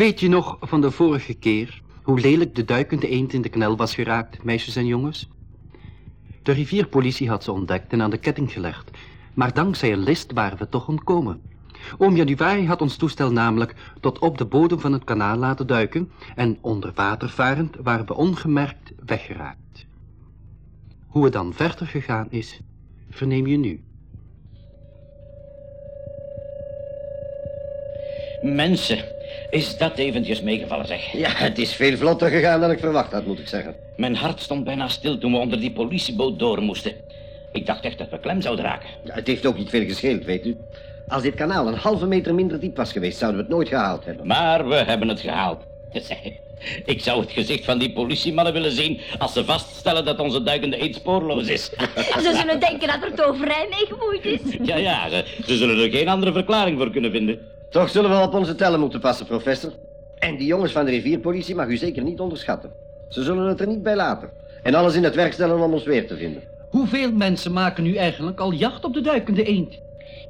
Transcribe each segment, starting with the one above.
Weet je nog van de vorige keer hoe lelijk de duikende eend in de knel was geraakt, meisjes en jongens? De rivierpolitie had ze ontdekt en aan de ketting gelegd, maar dankzij een list waren we toch ontkomen. Oom Januari had ons toestel namelijk tot op de bodem van het kanaal laten duiken en onder water varend waren we ongemerkt weggeraakt. Hoe het dan verder gegaan is, verneem je nu. Mensen, is dat eventjes meegevallen, zeg. Ja, het is veel vlotter gegaan dan ik verwacht had, moet ik zeggen. Mijn hart stond bijna stil toen we onder die politieboot door moesten. Ik dacht echt dat we klem zouden raken. Ja, het heeft ook niet veel gescheeld, weet u. Als dit kanaal een halve meter minder diep was geweest, zouden we het nooit gehaald hebben. Maar we hebben het gehaald. Ik zou het gezicht van die politiemannen willen zien als ze vaststellen dat onze duikende eend spoorloos is. Ze zullen denken dat er toverij mee gemoeid is. Ja, ja, ze, ze zullen er geen andere verklaring voor kunnen vinden. Toch zullen we op onze tellen moeten passen, professor. En die jongens van de rivierpolitie mag u zeker niet onderschatten. Ze zullen het er niet bij laten. En alles in het werk stellen om ons weer te vinden. Hoeveel mensen maken nu eigenlijk al jacht op de duikende eend?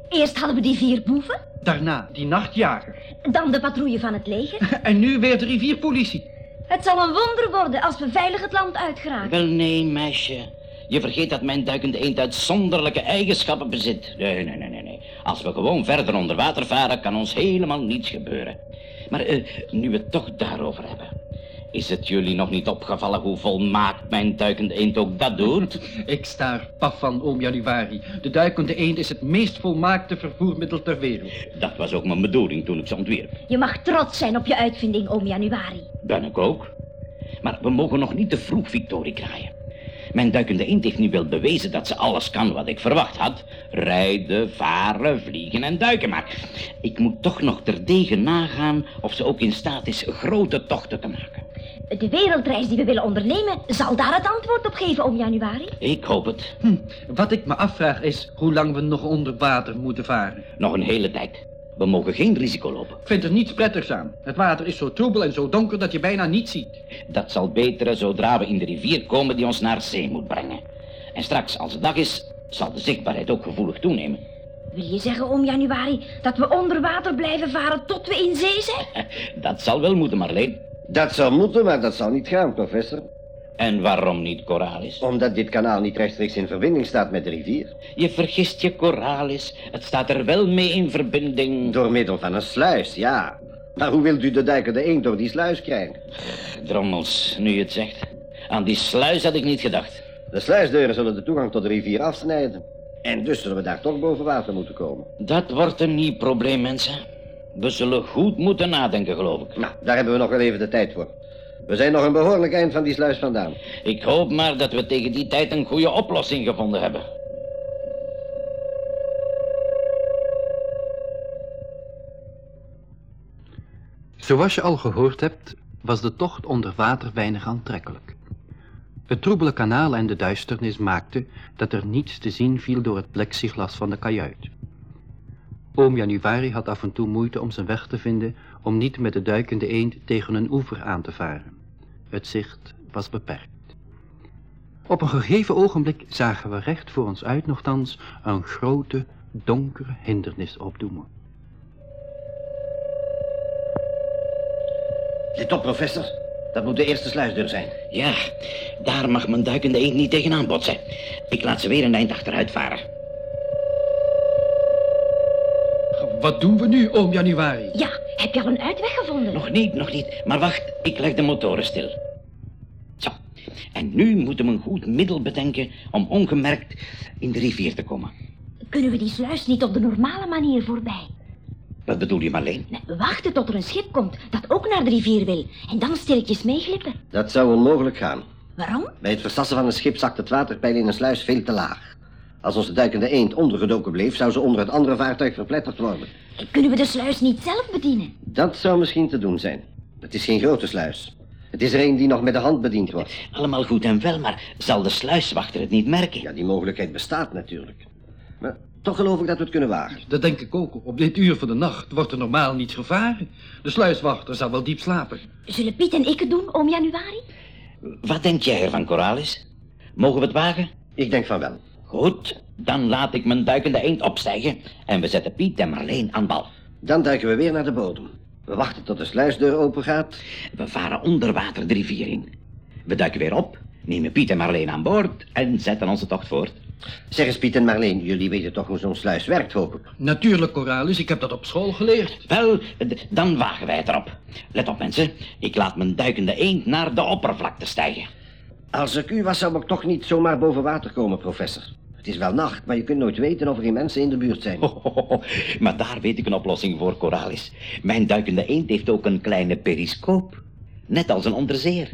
Eerst hadden we die vier boeven, Daarna die nachtjager. dan de patrouille van het leger. En nu weer de rivierpolitie. Het zal een wonder worden als we veilig het land uitgeraken. Wel, nee, meisje. Je vergeet dat mijn duikende eend uitzonderlijke eigenschappen bezit. Nee, nee, nee, nee, nee. Als we gewoon verder onder water varen, kan ons helemaal niets gebeuren. Maar eh, nu we het toch daarover hebben. Is het jullie nog niet opgevallen hoe volmaakt mijn duikende eend ook dat doet? Ik sta er paf van, oom Januari. De duikende eend is het meest volmaakte vervoermiddel ter wereld. Dat was ook mijn bedoeling toen ik ze ontwierp. Je mag trots zijn op je uitvinding, oom Januari. Ben ik ook. Maar we mogen nog niet te vroeg victorie kraaien. Mijn duikende eend heeft nu wel bewezen dat ze alles kan wat ik verwacht had. Rijden, varen, vliegen en duiken. Maar ik moet toch nog terdege nagaan of ze ook in staat is grote tochten te maken. De wereldreis die we willen ondernemen, zal daar het antwoord op geven, oom Januari. Ik hoop het. Hm, wat ik me afvraag is hoe lang we nog onder water moeten varen. Nog een hele tijd. We mogen geen risico lopen. Ik vind er niets prettigs aan. Het water is zo troebel en zo donker dat je bijna niets ziet. Dat zal beteren zodra we in de rivier komen die ons naar zee moet brengen. En straks, als het dag is, zal de zichtbaarheid ook gevoelig toenemen. Wil je zeggen, oom Januari, dat we onder water blijven varen tot we in zee zijn? Dat zal wel moeten, Marleen. Dat zou moeten, maar dat zal niet gaan, professor. En waarom niet Coralis? Omdat dit kanaal niet rechtstreeks in verbinding staat met de rivier. Je vergist je, Coralis. Het staat er wel mee in verbinding. Door middel van een sluis, ja. Maar hoe wilt u de duikende eend door die sluis krijgen? Drommels, nu je het zegt. Aan die sluis had ik niet gedacht. De sluisdeuren zullen de toegang tot de rivier afsnijden. En dus zullen we daar toch boven water moeten komen. Dat wordt een nieuw probleem, mensen. We zullen goed moeten nadenken, geloof ik. Nou, daar hebben we nog wel even de tijd voor. We zijn nog een behoorlijk eind van die sluis vandaan. Ik hoop maar dat we tegen die tijd een goede oplossing gevonden hebben. Zoals je al gehoord hebt, was de tocht onder water weinig aantrekkelijk. Het troebele kanaal en de duisternis maakten dat er niets te zien viel door het plexiglas van de kajuit. Oom Januari had af en toe moeite om zijn weg te vinden om niet met de duikende eend tegen een oever aan te varen. Het zicht was beperkt. Op een gegeven ogenblik zagen we recht voor ons uit nogthans een grote, donkere hindernis opdoemen. Let op, professor. Dat moet de eerste sluisdeur zijn. Ja, daar mag mijn duikende eend niet tegenaan botsen. Ik laat ze weer een eind achteruit varen. Wat doen we nu, oom Januari? Ja, heb je al een uitweg gevonden? Nog niet, nog niet. Maar wacht, ik leg de motoren stil. Zo, en nu moeten we een goed middel bedenken om ongemerkt in de rivier te komen. Kunnen we die sluis niet op de normale manier voorbij? Wat bedoel je, Marleen? Nee, wachten tot er een schip komt dat ook naar de rivier wil. En dan stilletjes meeglippen. Dat zou onmogelijk gaan. Waarom? Bij het versassen van een schip zakt het waterpeil in een sluis veel te laag. Als onze duikende eend ondergedoken bleef, zou ze onder het andere vaartuig verpletterd worden. Kunnen we de sluis niet zelf bedienen? Dat zou misschien te doen zijn. Het is geen grote sluis. Het is er een die nog met de hand bediend wordt. Allemaal goed en wel, maar zal de sluiswachter het niet merken? Ja, die mogelijkheid bestaat natuurlijk. Maar toch geloof ik dat we het kunnen wagen. Dat denk ik ook. Op dit uur van de nacht wordt er normaal niet gevaren. De sluiswachter zal wel diep slapen. Zullen Piet en ik het doen, oom Januari? Wat denk jij ervan, Coralis? Mogen we het wagen? Ik denk van wel. Goed, dan laat ik mijn duikende eend opstijgen en we zetten Piet en Marleen aan bal. Dan duiken we weer naar de bodem. We wachten tot de sluisdeur open gaat. We varen onder water de rivier in. We duiken weer op, nemen Piet en Marleen aan boord en zetten onze tocht voort. Zeg eens, Piet en Marleen, jullie weten toch hoe zo'n sluis werkt, hoop ik. Natuurlijk, Coralis, ik heb dat op school geleerd. Wel, dan wagen wij het erop. Let op, mensen. Ik laat mijn duikende eend naar de oppervlakte stijgen. Als ik u was, zou ik toch niet zomaar boven water komen, professor. Het is wel nacht, maar je kunt nooit weten of er geen mensen in de buurt zijn. Maar daar weet ik een oplossing voor, Coralis. Mijn duikende eend heeft ook een kleine periscoop. Net als een onderzeer.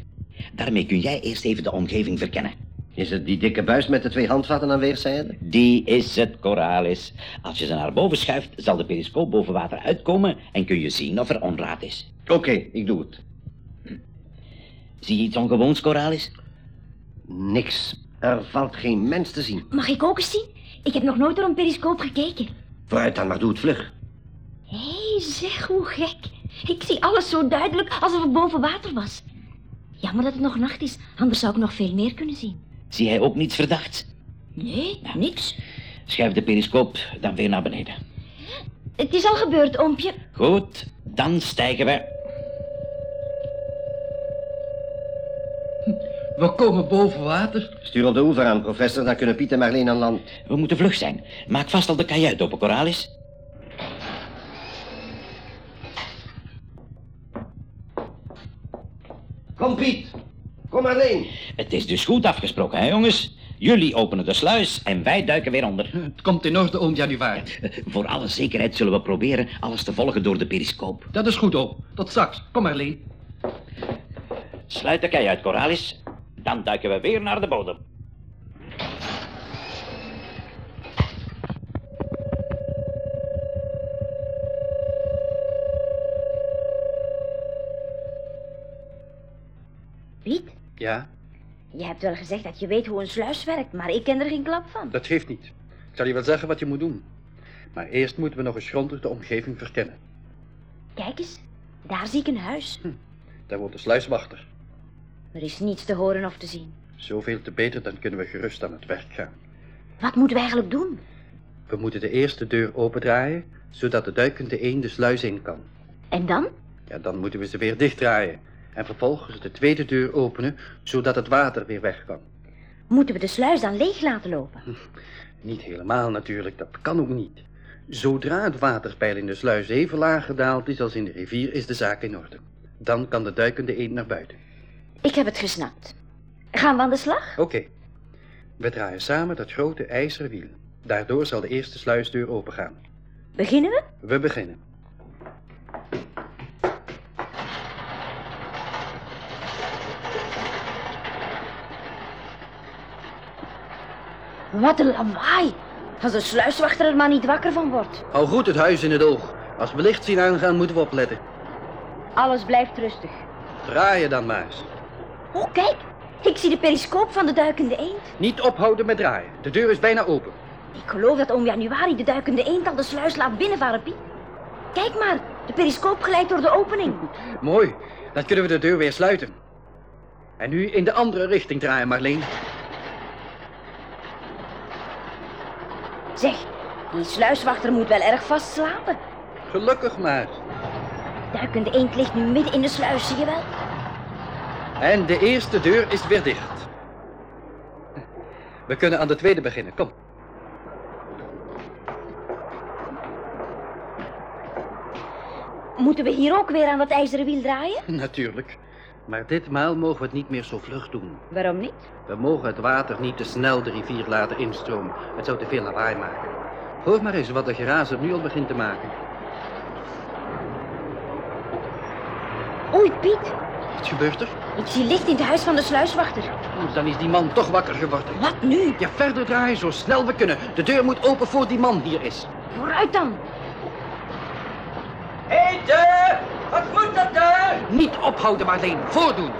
Daarmee kun jij eerst even de omgeving verkennen. Is het die dikke buis met de twee handvatten aan weerszijden? Die is het, Coralis. Als je ze naar boven schuift, zal de periscoop boven water uitkomen en kun je zien of er onraad is. Oké, ik doe het. Zie je iets ongewoons, Coralis? Niks. Er valt geen mens te zien. Mag ik ook eens zien? Ik heb nog nooit door een periscoop gekeken. Vooruit dan, maar doe het vlug. Hé, hey, zeg, hoe gek. Ik zie alles zo duidelijk alsof ik boven water was. Jammer dat het nog nacht is, anders zou ik nog veel meer kunnen zien. Zie jij ook niets verdachts? Nee, niks. Schuif de periscoop dan weer naar beneden. Het is al gebeurd, oompje. Goed, dan stijgen we. We komen boven water. Stuur op de oever aan, professor, dan kunnen Piet en Marleen aan land. We moeten vlug zijn. Maak vast al de kajuit open, Coralis. Kom, Piet. Kom, Marleen. Het is dus goed afgesproken, hè, jongens? Jullie openen de sluis en wij duiken weer onder. Het komt in orde, oom Januari. Voor alle zekerheid zullen we proberen alles te volgen door de periscoop. Dat is goed, oom. Tot straks. Kom, Marleen. Sluit de kajuit, Coralis. Dan duiken we weer naar de bodem. Piet, Ja, je hebt wel gezegd dat je weet hoe een sluis werkt, maar ik ken er geen klap van. dat geeft niet. Ik zal je wel zeggen wat je moet doen. Maar eerst moeten we nog eens grondig de omgeving verkennen. Kijk eens, daar zie ik een huis. Daar woont de sluiswachter. Er is niets te horen of te zien. Zoveel te beter, dan kunnen we gerust aan het werk gaan. Wat moeten we eigenlijk doen? We moeten de eerste deur opendraaien, zodat de duikende eend de sluis in kan. En dan? Ja, dan moeten we ze weer dichtdraaien. En vervolgens de tweede deur openen, zodat het water weer weg kan. Moeten we de sluis dan leeg laten lopen? Niet helemaal natuurlijk, dat kan ook niet. Zodra het waterpeil in de sluis even laag gedaald is als in de rivier, is de zaak in orde. Dan kan de duikende eend naar buiten. Ik heb het gesnapt. Gaan we aan de slag? Oké. We draaien samen dat grote ijzeren wiel. Daardoor zal de eerste sluisdeur opengaan. Beginnen we? We beginnen. Wat een lawaai. Als de sluiswachter er maar niet wakker van wordt. Hou goed het huis in het oog. Als we licht zien aangaan, moeten we opletten. Alles blijft rustig. Draaien dan maar eens. Oh, kijk. Ik zie de periscoop van de duikende eend. Niet ophouden met draaien. De deur is bijna open. Ik geloof dat oom Januari de duikende eend al de sluis laat binnenvaren, Piet. Kijk maar, de periscoop glijdt door de opening. Mooi. Dan kunnen we de deur weer sluiten. En nu in de andere richting draaien, Marleen. Zeg, die sluiswachter moet wel erg vast slapen. Gelukkig maar. Duikende eend ligt nu midden in de sluis, zie je wel? En de eerste deur is weer dicht. We kunnen aan de tweede beginnen. Kom. Moeten we hier ook weer aan dat ijzeren wiel draaien? Natuurlijk. Maar ditmaal mogen we het niet meer zo vlug doen. Waarom niet? We mogen het water niet te snel de rivier laten instromen. Het zou te veel lawaai maken. Hoor maar eens wat de gerazer nu al begint te maken. Oei, Piet. Wat gebeurt er? Ik zie licht in het huis van de sluiswachter. Oeh, Dan is die man toch wakker geworden. Wat nu? Ja, verder draaien zo snel we kunnen. De deur moet open voor die man hier is. Vooruit dan. Hé, deur! Wat moet dat deur? Niet ophouden, Marleen. Voordoen.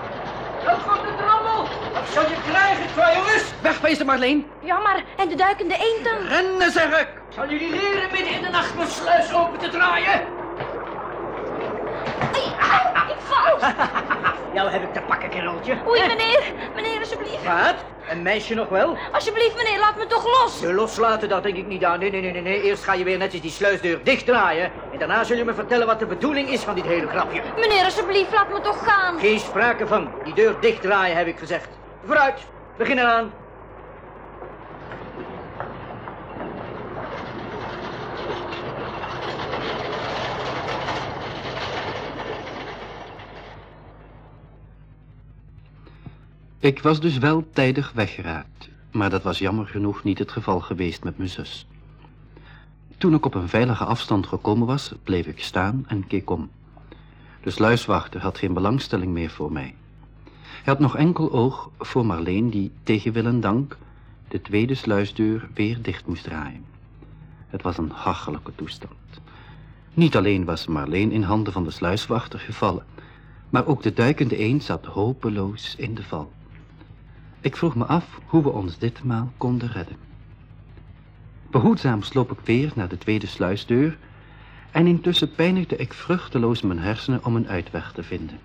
Dat wordt de drommel! Wat zal je krijgen, twee jongens? Wegwezen, Marleen. Ja, maar en de duikende eend dan? Rennen, zeg ik. Zal jullie leren midden in de nacht mijn sluis open te draaien? Ai, au, ik val. Jou heb ik te pakken, kereltje. Oei, meneer. Meneer, alsjeblieft. Wat? Een meisje nog wel? Alsjeblieft, meneer, laat me toch los. Ze loslaten, dat denk ik niet aan. Nee, nee, nee, nee, nee. Eerst ga je weer netjes die sluisdeur dichtdraaien. En daarna zul je me vertellen wat de bedoeling is van dit hele grapje. Meneer, alsjeblieft, laat me toch gaan. Geen sprake van. Die deur dichtdraaien, heb ik gezegd. Vooruit, begin eraan. Ik was dus wel tijdig weggeraakt, maar dat was jammer genoeg niet het geval geweest met mijn zus. Toen ik op een veilige afstand gekomen was, bleef ik staan en keek om. De sluiswachter had geen belangstelling meer voor mij. Hij had nog enkel oog voor Marleen die tegen wil en dank de tweede sluisdeur weer dicht moest draaien. Het was een hachelijke toestand. Niet alleen was Marleen in handen van de sluiswachter gevallen, maar ook de duikende eend zat hopeloos in de val. Ik vroeg me af hoe we ons ditmaal konden redden. Behoedzaam sloop ik weer naar de tweede sluisdeur en intussen pijnigde ik vruchteloos mijn hersenen om een uitweg te vinden.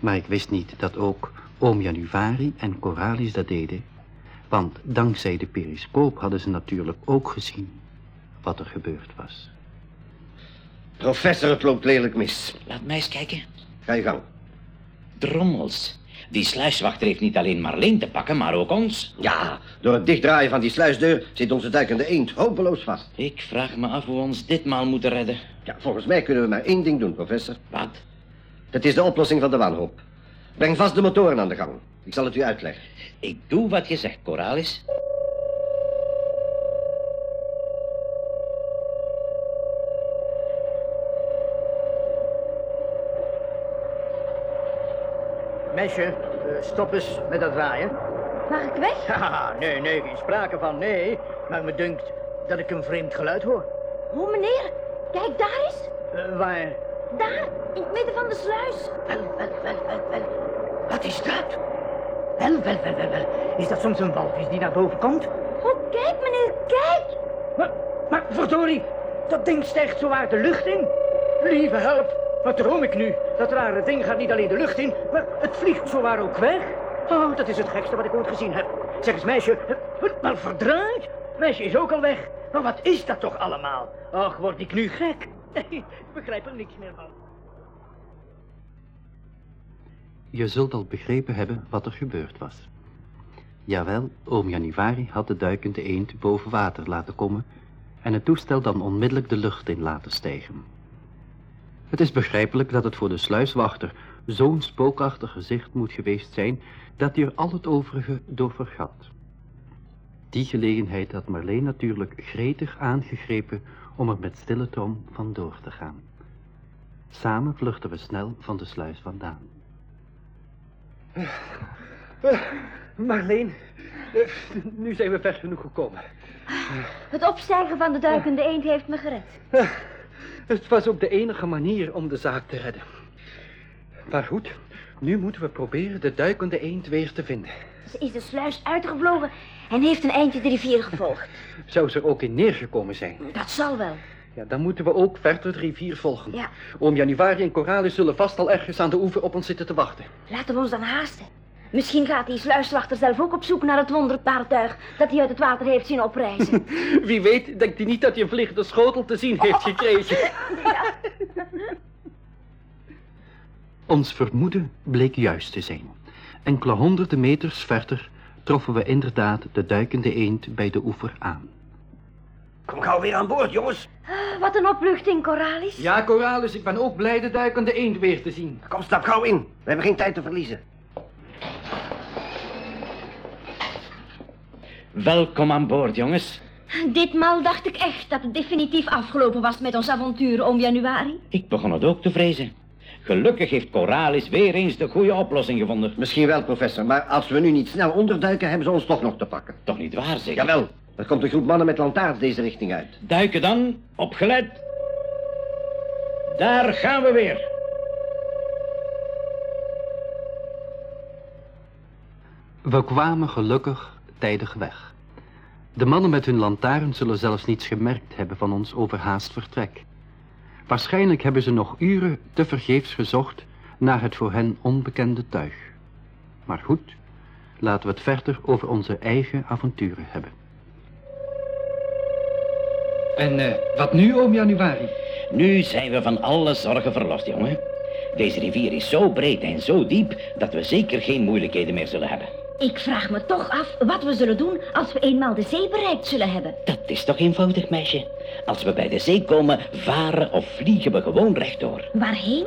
Maar ik wist niet dat ook oom Januari en Coralis dat deden, want dankzij de periscoop hadden ze natuurlijk ook gezien wat er gebeurd was. Professor, het loopt lelijk mis. Laat mij eens kijken. Ga je gang. Drommels. Die sluiswachter heeft niet alleen Marleen te pakken, maar ook ons. Ja, door het dichtdraaien van die sluisdeur zit onze duikende eend hopeloos vast. Ik vraag me af hoe we ons ditmaal moeten redden. Ja, volgens mij kunnen we maar één ding doen, professor. Wat? Dat is de oplossing van de wanhoop. Breng vast de motoren aan de gang. Ik zal het u uitleggen. Ik doe wat je zegt, Coralis. Meisje, eh, stop eens met dat draaien. Mag ik weg? Haha, nee, nee, geen sprake van, nee. Maar me dunkt dat ik een vreemd geluid hoor. Oh, meneer, kijk daar eens. Eh, waar? Daar, in het midden van de sluis. Wel, wel, wel, wel, wel. Wat is dat? Wel, wel, wel, wel, wel. Is dat soms een walvis die naar boven komt? Oh, kijk, meneer, kijk. Maar, maar verdorie, dat ding stijgt zowaar de lucht in. Lieve help, wat droom ik nu? Dat rare ding gaat niet alleen de lucht in, maar het vliegt zowaar ook weg. Oh, dat is het gekste wat ik ooit gezien heb. Zeg eens, meisje, eh, maar verdraaid. Meisje is ook al weg. Maar wat is dat toch allemaal? Ach, word ik nu gek? ik begrijp er niks meer van. Je zult al begrepen hebben wat er gebeurd was. Jawel, oom Januari had de duikende eend boven water laten komen en het toestel dan onmiddellijk de lucht in laten stijgen. Het is begrijpelijk dat het voor de sluiswachter zo'n spookachtig gezicht moet geweest zijn dat hij er al het overige door vergat. Die gelegenheid had Marleen natuurlijk gretig aangegrepen om er met stille trom vandoor te gaan. Samen vluchten we snel van de sluis vandaan. Marleen, nu zijn we ver genoeg gekomen. Het opstijgen van de duikende eend heeft me gered. Het was ook de enige manier om de zaak te redden. Maar goed, nu moeten we proberen de duikende eend weer te vinden. Ze is de sluis uitgevlogen en heeft een eindje de rivier gevolgd. Zou ze er ook in neergekomen zijn? Dat zal wel. Ja, dan moeten we ook verder de rivier volgen. Ja. Oom Januari en Coralis zullen vast al ergens aan de oever op ons zitten te wachten. Laten we ons dan haasten. Misschien gaat die sluiswachter zelf ook op zoek naar het wonderpaartuig dat hij uit het water heeft zien oprijzen. Wie weet denkt hij niet dat hij een vliegende schotel te zien heeft gekregen. Ons vermoeden bleek juist te zijn. Enkele honderden meters verder troffen we inderdaad de duikende eend bij de oever aan. Kom gauw weer aan boord, jongens. Ah, Wat een opluchting, Coralis. Ja, Coralis, ik ben ook blij de duikende eend weer te zien. Kom, stap gauw in. We hebben geen tijd te verliezen. Welkom aan boord, jongens. Ditmaal dacht ik echt dat het definitief afgelopen was met ons avontuur om januari. Ik begon het ook te vrezen. Gelukkig heeft Coralis weer eens de goede oplossing gevonden. Misschien wel, professor, maar als we nu niet snel onderduiken, hebben ze ons toch nog te pakken. Toch niet waar, zeg? Jawel, er komt een groep mannen met lantaarns deze richting uit. Duiken dan, opgelet. Daar gaan we weer. We kwamen gelukkig tijdig weg. De mannen met hun lantaarn zullen zelfs niets gemerkt hebben van ons overhaast vertrek. Waarschijnlijk hebben ze nog uren tevergeefs gezocht naar het voor hen onbekende tuig. Maar goed, laten we het verder over onze eigen avonturen hebben. En eh, wat nu, oom Januari? Nu zijn we van alle zorgen verlost, jongen. Deze rivier is zo breed en zo diep dat we zeker geen moeilijkheden meer zullen hebben. Ik vraag me toch af wat we zullen doen als we eenmaal de zee bereikt zullen hebben. Dat is toch eenvoudig, meisje? Als we bij de zee komen, varen of vliegen we gewoon rechtdoor. Waarheen?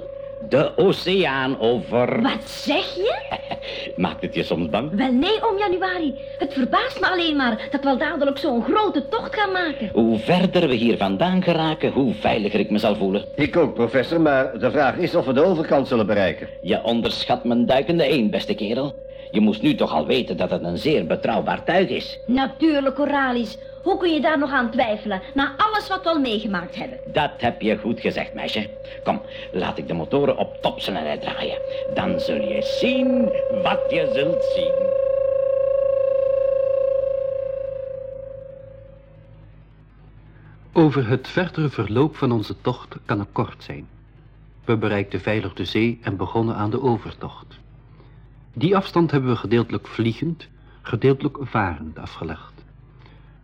De oceaan over. Wat zeg je? Maakt het je soms bang? Wel nee, om januari. Het verbaast me alleen maar dat we al dadelijk zo'n grote tocht gaan maken. Hoe verder we hier vandaan geraken, hoe veiliger ik me zal voelen. Ik ook, professor, maar de vraag is of we de overkant zullen bereiken. Je onderschat mijn duikende één, beste kerel. Je moest nu toch al weten dat het een zeer betrouwbaar tuig is. Natuurlijk, Coralis. Hoe kun je daar nog aan twijfelen, na alles wat we al meegemaakt hebben? Dat heb je goed gezegd, meisje. Kom, laat ik de motoren op topsnelheid draaien. Dan zul je zien wat je zult zien. Over het verdere verloop van onze tocht kan het kort zijn. We bereikten veilig de zee en begonnen aan de overtocht. Die afstand hebben we gedeeltelijk vliegend, gedeeltelijk varend afgelegd.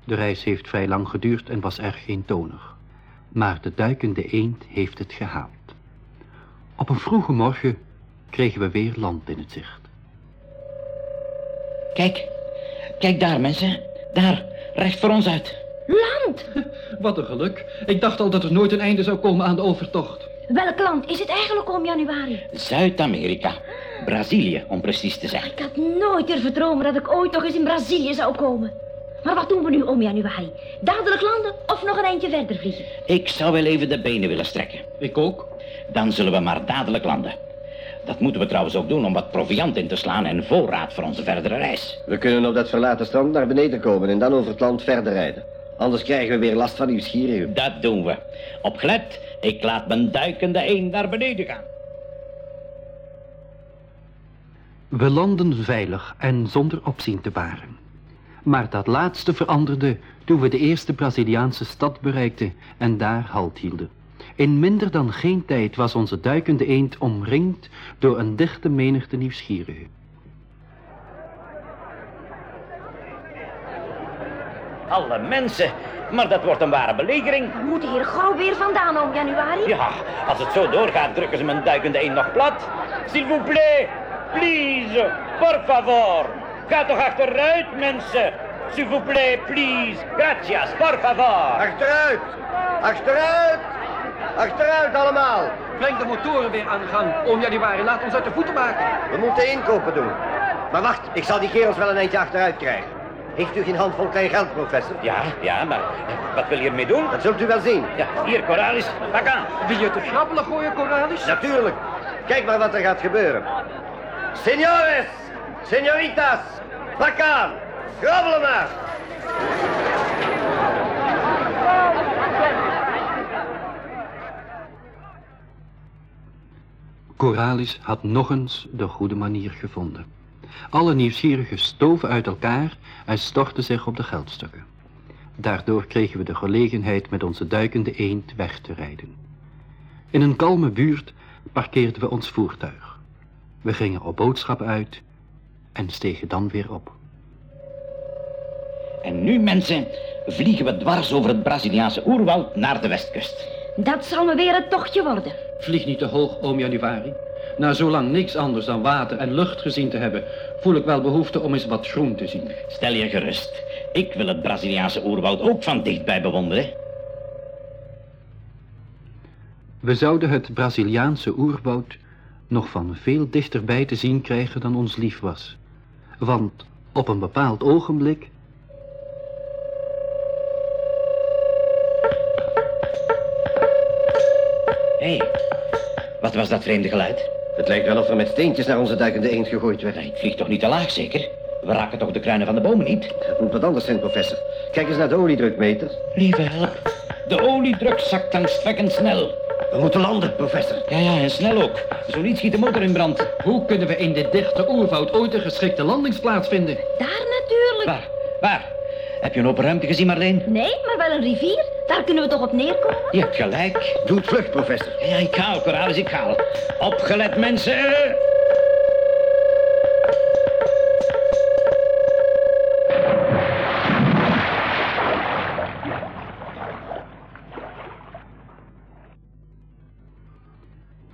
De reis heeft vrij lang geduurd en was erg eentonig. Maar de duikende eend heeft het gehaald. Op een vroege morgen kregen we weer land in het zicht. Kijk, kijk daar, mensen. Daar, recht voor ons uit. Land! Wat een geluk. Ik dacht al dat er nooit een einde zou komen aan de overtocht. Welk land is het eigenlijk om januari? Zuid-Amerika. Brazilië, om precies te zijn. Ik had nooit durven dromen dat ik ooit nog eens in Brazilië zou komen. Maar wat doen we nu om januari? Dadelijk landen of nog een eindje verder vliegen? Ik zou wel even de benen willen strekken. Ik ook. Dan zullen we maar dadelijk landen. Dat moeten we trouwens ook doen om wat proviant in te slaan en voorraad voor onze verdere reis. We kunnen op dat verlaten strand naar beneden komen en dan over het land verder rijden. Anders krijgen we weer last van nieuwsgierigen. Dat doen we. Opgelet, ik laat mijn duikende één naar beneden gaan. We landen veilig en zonder opzien te baren. Maar dat laatste veranderde toen we de eerste Braziliaanse stad bereikten en daar halt hielden. In minder dan geen tijd was onze duikende eend omringd door een dichte menigte nieuwsgierigen. Alle mensen, maar dat wordt een ware belegering. We moeten hier gauw weer vandaan om januari. Ja, als het zo doorgaat, drukken ze mijn duikende één nog plat. S'il vous plaît, please, por favor. Ga toch achteruit, mensen. S'il vous plaît, please. Gracias, por favor. Achteruit! Achteruit! Achteruit allemaal! Breng de motoren weer aan de gang. Oom Januari, laat ons uit de voeten maken. We moeten inkopen doen. Maar wacht, ik zal die kerels wel een eindje achteruit krijgen. Heeft u geen handvol klein geld, professor? Ja, ja, maar wat wil je ermee doen? Dat zult u wel zien. Ja, hier, Coralis, pak aan. Wil je te grappelen gooien, Coralis? Natuurlijk. Kijk maar wat er gaat gebeuren. Senores, senoritas, pak aan. Grabbelen. Coralis had nog eens de goede manier gevonden. Alle nieuwsgierigen stoven uit elkaar en stortten zich op de geldstukken. Daardoor kregen we de gelegenheid met onze duikende eend weg te rijden. In een kalme buurt parkeerden we ons voertuig. We gingen op boodschap uit en stegen dan weer op. En nu, mensen, vliegen we dwars over het Braziliaanse oerwoud naar de westkust. Dat zal me weer een tochtje worden. Vlieg niet te hoog, oom Januari. Na zo lang niks anders dan water en lucht gezien te hebben, voel ik wel behoefte om eens wat groen te zien. Stel je gerust. Ik wil het Braziliaanse oerwoud ook van dichtbij bewonderen. We zouden het Braziliaanse oerwoud nog van veel dichterbij te zien krijgen dan ons lief was. Want op een bepaald ogenblik Hé, hey, wat was dat vreemde geluid? Het lijkt wel of er met steentjes naar onze duikende eend gegooid werd. Nee, het vliegt toch niet te laag, zeker? We raken toch de kruinen van de bomen niet? Het moet wat anders zijn, professor. Kijk eens naar de oliedrukmeter. Lieve help. De oliedruk zakt angstwekkend snel. We moeten landen, professor. Ja, ja, en snel ook. Zo niet schiet de motor in brand. Hoe kunnen we in dit dichte oerwoud ooit een geschikte landingsplaats vinden? Daar natuurlijk. Waar? Waar? Heb je een open ruimte gezien, Marleen? Nee, maar wel een rivier. Daar kunnen we toch op neerkomen? Je hebt gelijk. Doe het vlug, professor. Ja, ik haal, Coralis, ik haal. Opgelet, mensen.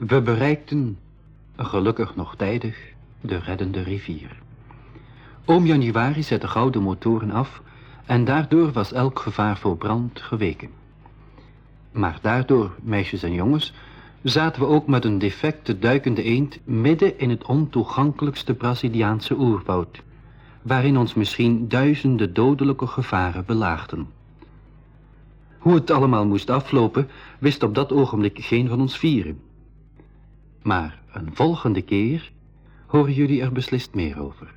We bereikten, gelukkig nog tijdig, de reddende rivier. Oom Januari zette gauw de motoren af en daardoor was elk gevaar voor brand geweken. Maar daardoor, meisjes en jongens, zaten we ook met een defecte duikende eend midden in het ontoegankelijkste Braziliaanse oerwoud, waarin ons misschien duizenden dodelijke gevaren belaagden. Hoe het allemaal moest aflopen, wist op dat ogenblik geen van ons vieren. Maar een volgende keer horen jullie er beslist meer over.